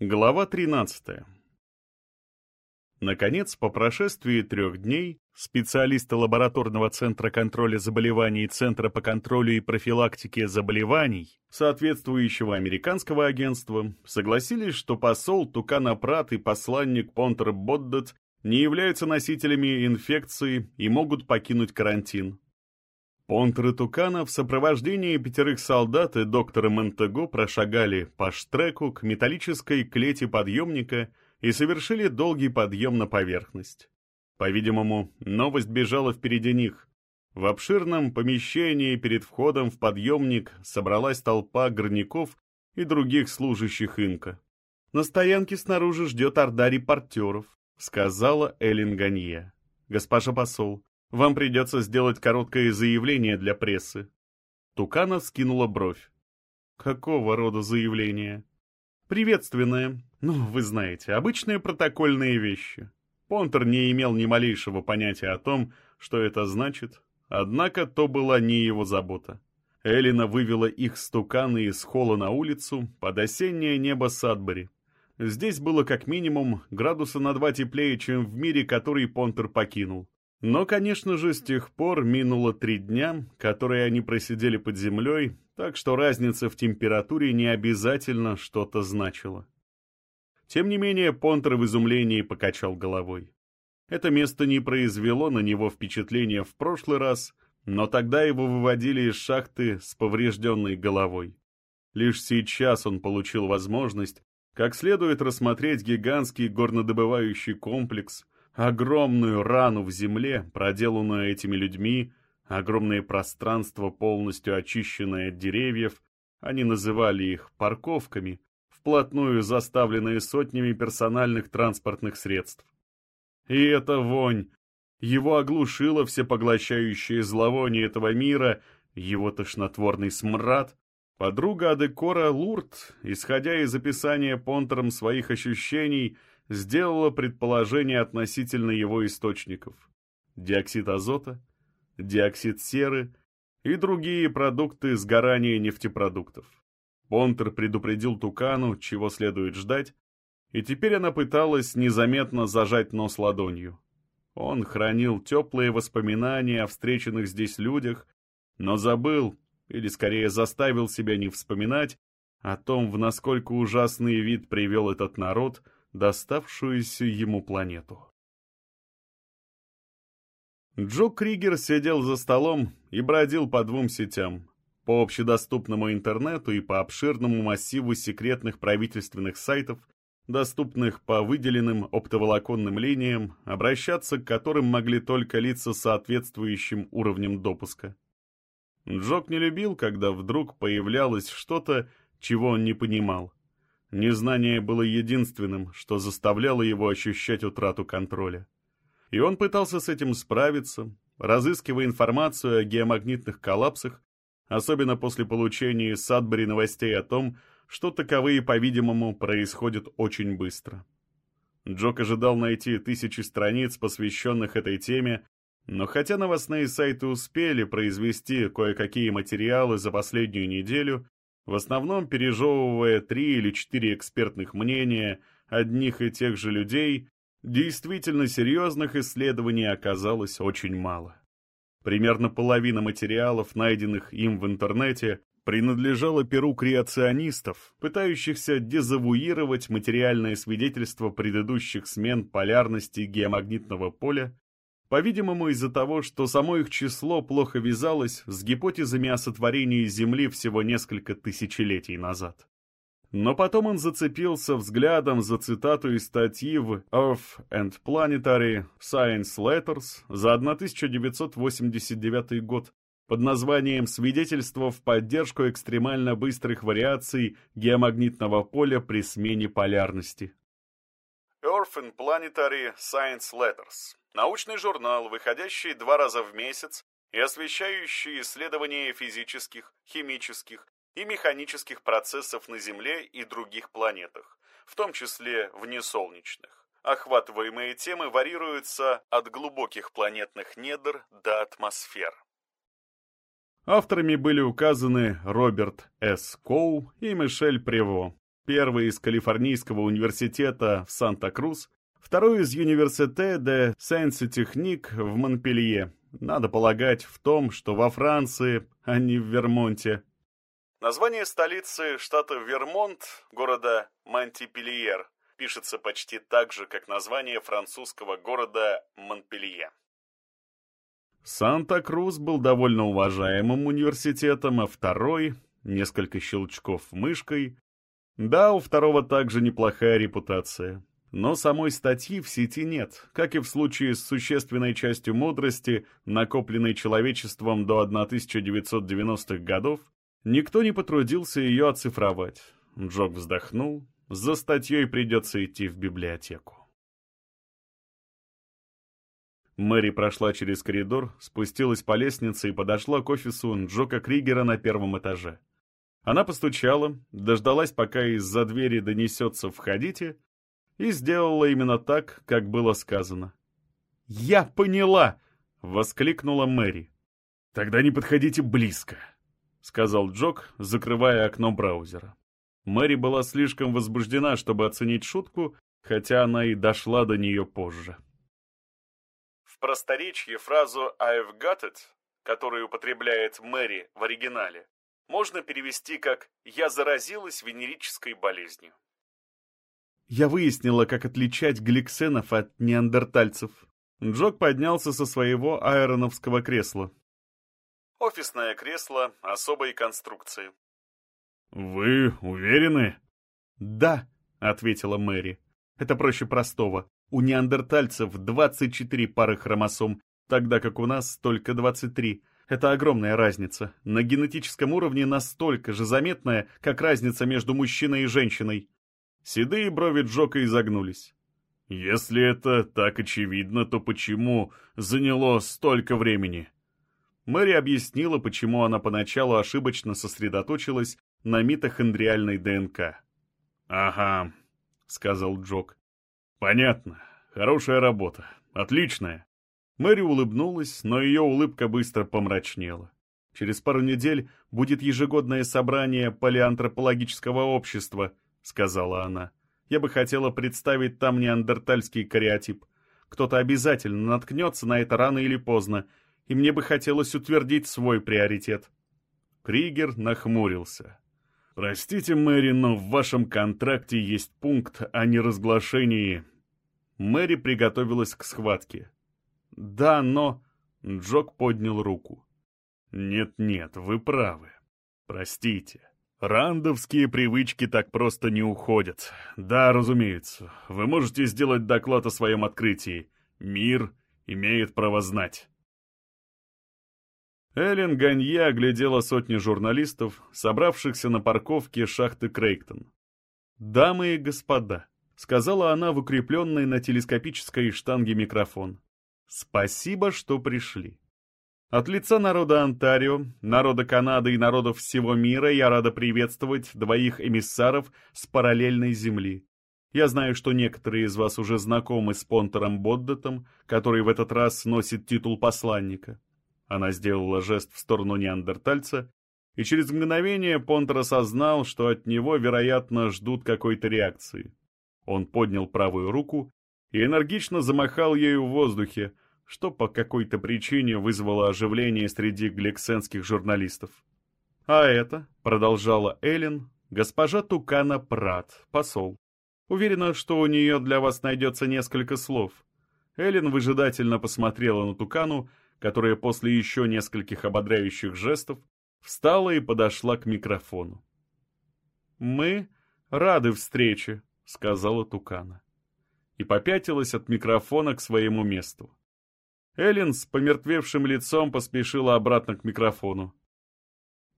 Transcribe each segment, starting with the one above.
Глава 13. Наконец, по прошествии трех дней, специалисты лабораторного центра контроля заболеваний и Центра по контролю и профилактике заболеваний, соответствующего американского агентства, согласились, что посол Тукана Прат и посланник Понтер Боддет не являются носителями инфекции и могут покинуть карантин. Понтер и Тукана в сопровождении пятерых солдат и доктора Монтего прошагали по штреку к металлической клете подъемника и совершили долгий подъем на поверхность. По-видимому, новость бежала впереди них. В обширном помещении перед входом в подъемник собралась толпа горняков и других служащих инка. «На стоянке снаружи ждет орда репортеров», — сказала Эллен Ганье. «Госпожа посол, вам придется сделать короткое заявление для прессы». Тукана скинула бровь. «Какого рода заявление?» «Приветственное. Ну, вы знаете, обычные протокольные вещи». Понтер не имел ни малейшего понятия о том, что это значит, однако то была не его забота. Элина вывела их с Тукана из холла на улицу под осеннее небо Садбери. Здесь было как минимум градуса на два теплее, чем в мире, который Понтер покинул. Но, конечно же, с тех пор минуло три дня, которые они просидели под землей, так что разница в температуре не обязательно что-то значила. Тем не менее, Понтер в изумлении покачал головой. Это место не произвело на него впечатления в прошлый раз, но тогда его выводили из шахты с поврежденной головой. Лишь сейчас он получил возможность как следует рассмотреть гигантский горнодобывающий комплекс, огромную рану в земле, проделанную этими людьми, огромное пространство, полностью очищенное от деревьев, они называли их парковками, вплотную заставленные сотнями персональных транспортных средств. И эта вонь, его оглушило всепоглощающее зловоние этого мира, его тошнотворный смрад, Подруга Адекора Лурт, исходя из описания Понтером своих ощущений, сделала предположение относительно его источников. Диоксид азота, диоксид серы и другие продукты сгорания нефтепродуктов. Понтер предупредил Тукану, чего следует ждать, и теперь она пыталась незаметно зажать нос ладонью. Он хранил теплые воспоминания о встреченных здесь людях, но забыл, или скорее заставил себя не вспоминать о том, в насколько ужасный вид привел этот народ — доставшуюся ему планету. Джо Кригер сидел за столом и бродил по двум сетям. По общедоступному интернету и по обширному массиву секретных правительственных сайтов, доступных по выделенным оптоволоконным линиям, обращаться к которым могли только лица с соответствующим уровнем допуска. Джок не любил, когда вдруг появлялось что-то, чего он не понимал. Незнание было единственным, что заставляло его ощущать утрату контроля. И он пытался с этим справиться, разыскивая информацию о геомагнитных коллапсах, особенно после получения из Садбери новостей о том, что таковые, по-видимому, происходят очень быстро. Джок ожидал найти тысячи страниц, посвященных этой теме, но хотя новостные сайты успели произвести кое-какие материалы за последнюю неделю, в основном пережевывая три или четыре экспертных мнения одних и тех же людей, действительно серьезных исследований оказалось очень мало. Примерно половина материалов, найденных им в интернете, принадлежала перу креационистов, пытающихся дезавуировать материальное свидетельство предыдущих смен полярности геомагнитного поля по-видимому, из-за того, что само их число плохо вязалось с гипотезами о сотворении Земли всего несколько тысячелетий назад. Но потом он зацепился взглядом за цитату из статьи в Earth and Planetary Science Letters за 1989 год под названием «Свидетельство в поддержку экстремально быстрых вариаций геомагнитного поля при смене полярности». Earth and Planetary Science Letters Научный журнал, выходящий два раза в месяц и освещающий исследования физических, химических и механических процессов на Земле и других планетах, в том числе внесолнечных. Охватываемые темы варьируются от глубоких планетных недр до атмосфер. Авторами были указаны Роберт С. Коу и Мишель Прево. Первый из Калифорнийского университета в Санта-Крус, второй из Университе де Сенси-Техник в Монпелье. Надо полагать в том, что во Франции, а не в Вермонте. Название столицы штата Вермонт, города Монтипельер, пишется почти так же, как название французского города Монпелье. Санта-Крус был довольно уважаемым университетом, а второй, несколько щелчков мышкой, да, у второго также неплохая репутация. Но самой статьи в сети нет, как и в случае с существенной частью мудрости, накопленной человечеством до 1990-х годов, никто не потрудился ее оцифровать. Джок вздохнул, за статьей придется идти в библиотеку. Мэри прошла через коридор, спустилась по лестнице и подошла к офису Джока Кригера на первом этаже. Она постучала, дождалась, пока из-за двери донесется «входите», и сделала именно так, как было сказано. «Я поняла!» — воскликнула Мэри. «Тогда не подходите близко», — сказал Джок, закрывая окно браузера. Мэри была слишком возбуждена, чтобы оценить шутку, хотя она и дошла до нее позже. В просторечии фразу «I've got it», которую употребляет Мэри в оригинале, можно перевести как «я заразилась венерической болезнью». Я выяснила, как отличать гликсенов от неандертальцев. Джок поднялся со своего аэроновского кресла. Офисное кресло особой конструкции. «Вы уверены?» «Да», — ответила Мэри. «Это проще простого. У неандертальцев 24 пары хромосом, тогда как у нас только 23. Это огромная разница. На генетическом уровне настолько же заметная, как разница между мужчиной и женщиной. Седые брови Джока изогнулись. «Если это так очевидно, то почему заняло столько времени?» Мэри объяснила, почему она поначалу ошибочно сосредоточилась на митохондриальной ДНК. «Ага», — сказал Джок. «Понятно. Хорошая работа. Отличная. Мэри улыбнулась, но ее улыбка быстро помрачнела. «Через пару недель будет ежегодное собрание палеантропологического общества», — сказала она. «Я бы хотела представить там неандертальский кариотип. Кто-то обязательно наткнется на это рано или поздно, и мне бы хотелось утвердить свой приоритет». Кригер нахмурился. «Простите, Мэри, но в вашем контракте есть пункт о неразглашении». Мэри приготовилась к схватке. «Да, но...» Джок поднял руку. «Нет-нет, вы правы. Простите. Рандовские привычки так просто не уходят. Да, разумеется. Вы можете сделать доклад о своем открытии. Мир имеет право знать». Эллен Ганье оглядела сотни журналистов, собравшихся на парковке шахты Крейктон. «Дамы и господа», — сказала она в укрепленный на телескопической штанге микрофон. Спасибо, что пришли. От лица народа Онтарио, народа Канады и народов всего мира я рада приветствовать двоих эмиссаров с параллельной земли. Я знаю, что некоторые из вас уже знакомы с Понтером Боддетом, который в этот раз носит титул посланника. Она сделала жест в сторону неандертальца, и через мгновение Понтер осознал, что от него, вероятно, ждут какой-то реакции. Он поднял правую руку и энергично замахал ею в воздухе, что по какой-то причине вызвало оживление среди гликсенских журналистов. «А это», — продолжала Эллен, — «госпожа Тукана Прат, посол. Уверена, что у нее для вас найдется несколько слов». Эллен выжидательно посмотрела на Тукану, которая после еще нескольких ободряющих жестов встала и подошла к микрофону. «Мы рады встрече», — сказала Тукана и попятилась от микрофона к своему месту. Эллен с помертвевшим лицом поспешила обратно к микрофону.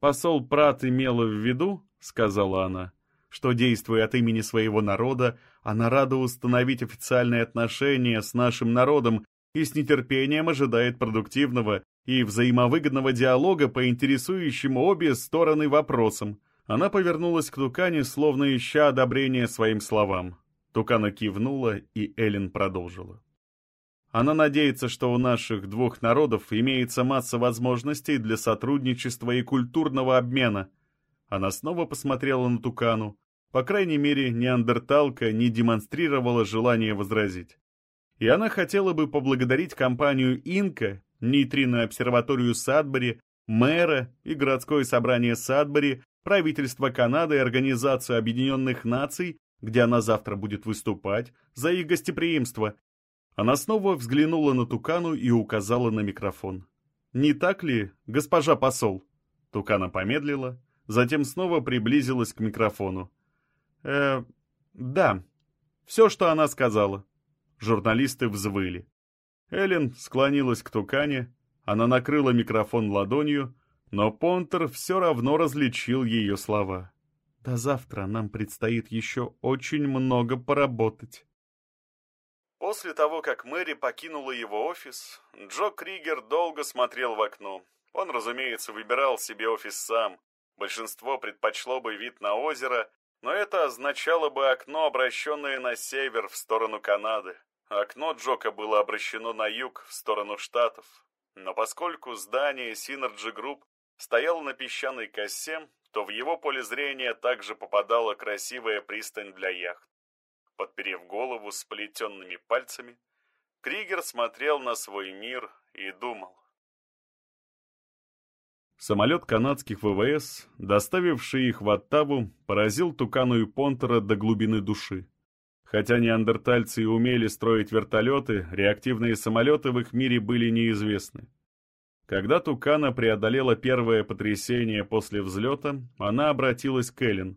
«Посол Прат имела в виду, — сказала она, — что, действуя от имени своего народа, она рада установить официальные отношения с нашим народом и с нетерпением ожидает продуктивного и взаимовыгодного диалога по интересующим обе стороны вопросам. Она повернулась к Тукане, словно ища одобрения своим словам. Тукана кивнула, и Эллен продолжила. Она надеется, что у наших двух народов имеется масса возможностей для сотрудничества и культурного обмена. Она снова посмотрела на Тукану, По крайней мере, неандерталка не демонстрировала желание возразить. И она хотела бы поблагодарить компанию «Инка», нейтринную обсерваторию Садбери, мэра и городское собрание Садбери, правительство Канады и Организацию Объединенных Наций, где она завтра будет выступать, за их гостеприимство. Она снова взглянула на Тукану и указала на микрофон. «Не так ли, госпожа посол?» Тукана помедлила, затем снова приблизилась к микрофону. «Э, да, все, что она сказала». Журналисты взвыли. Эллен склонилась к Тукане, она накрыла микрофон ладонью, но Понтер все равно различил ее слова. «До завтра нам предстоит еще очень много поработать». После того, как Мэри покинула его офис, Джо Кригер долго смотрел в окно. Он, разумеется, выбирал себе офис сам. Большинство предпочло бы вид на озеро, но это означало бы окно, обращенное на север, в сторону Канады. Окно Джока было обращено на юг, в сторону Штатов. Но поскольку здание Synergy Group стояло на песчаной косе, то в его поле зрения также попадала красивая пристань для яхт. Подперев голову сплетенными пальцами, Кригер смотрел на свой мир и думал. Самолет канадских ВВС, доставивший их в Оттаву, поразил Тукану и Понтера до глубины души. Хотя неандертальцы и умели строить вертолеты, реактивные самолеты в их мире были неизвестны. Когда Тукана преодолела первое потрясение после взлета, она обратилась к Эллен.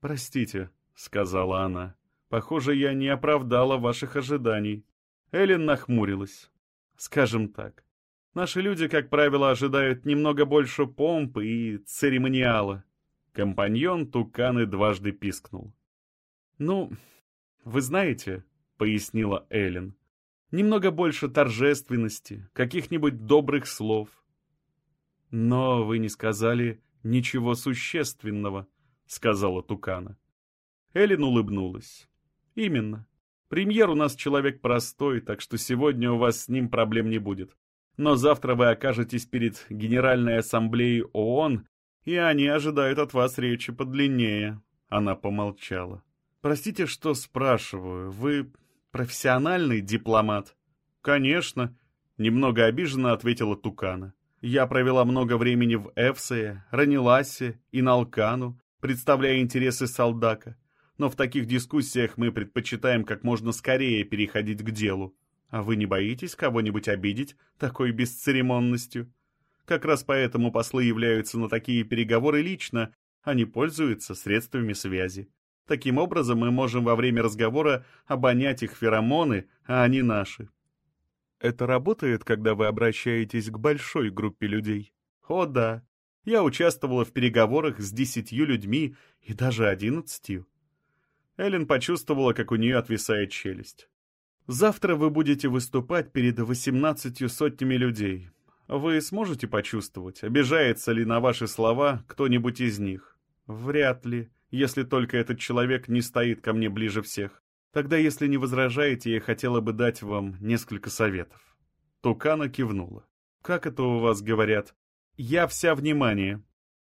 «Простите», — сказала она, — «похоже, я не оправдала ваших ожиданий». Эллен нахмурилась. «Скажем так, наши люди, как правило, ожидают немного больше помпы и церемониала». Компаньон Туканы дважды пискнул. «Ну, вы знаете», — пояснила Эллен, — «немного больше торжественности, каких-нибудь добрых слов». «Но вы не сказали ничего существенного», — сказала Тукана. Эллен улыбнулась. «Именно. Премьер у нас человек простой, так что сегодня у вас с ним проблем не будет. Но завтра вы окажетесь перед Генеральной Ассамблеей ООН, и они ожидают от вас речи подлиннее». Она помолчала. Простите, что спрашиваю. Вы профессиональный дипломат? Конечно, немного обиженно ответила Тукана. Я провела много времени в Эфсее, Раниласе и Налкану, представляя интересы Салдака. Но в таких дискуссиях мы предпочитаем как можно скорее переходить к делу. А вы не боитесь кого-нибудь обидеть такой бесцеремонностью? Как раз поэтому послы являются на такие переговоры лично, а не пользуются средствами связи. Таким образом, мы можем во время разговора обонять их феромоны, а они наши. Это работает, когда вы обращаетесь к большой группе людей? О, да. Я участвовала в переговорах с десятью людьми и даже одиннадцатью. Эллен почувствовала, как у нее отвисает челюсть. Завтра вы будете выступать перед восемнадцатью сотнями людей. Вы сможете почувствовать, обижается ли на ваши слова кто-нибудь из них? Вряд ли если только этот человек не стоит ко мне ближе всех. Тогда, если не возражаете, я хотела бы дать вам несколько советов». Тукана кивнула. «Как это у вас говорят? Я вся внимание».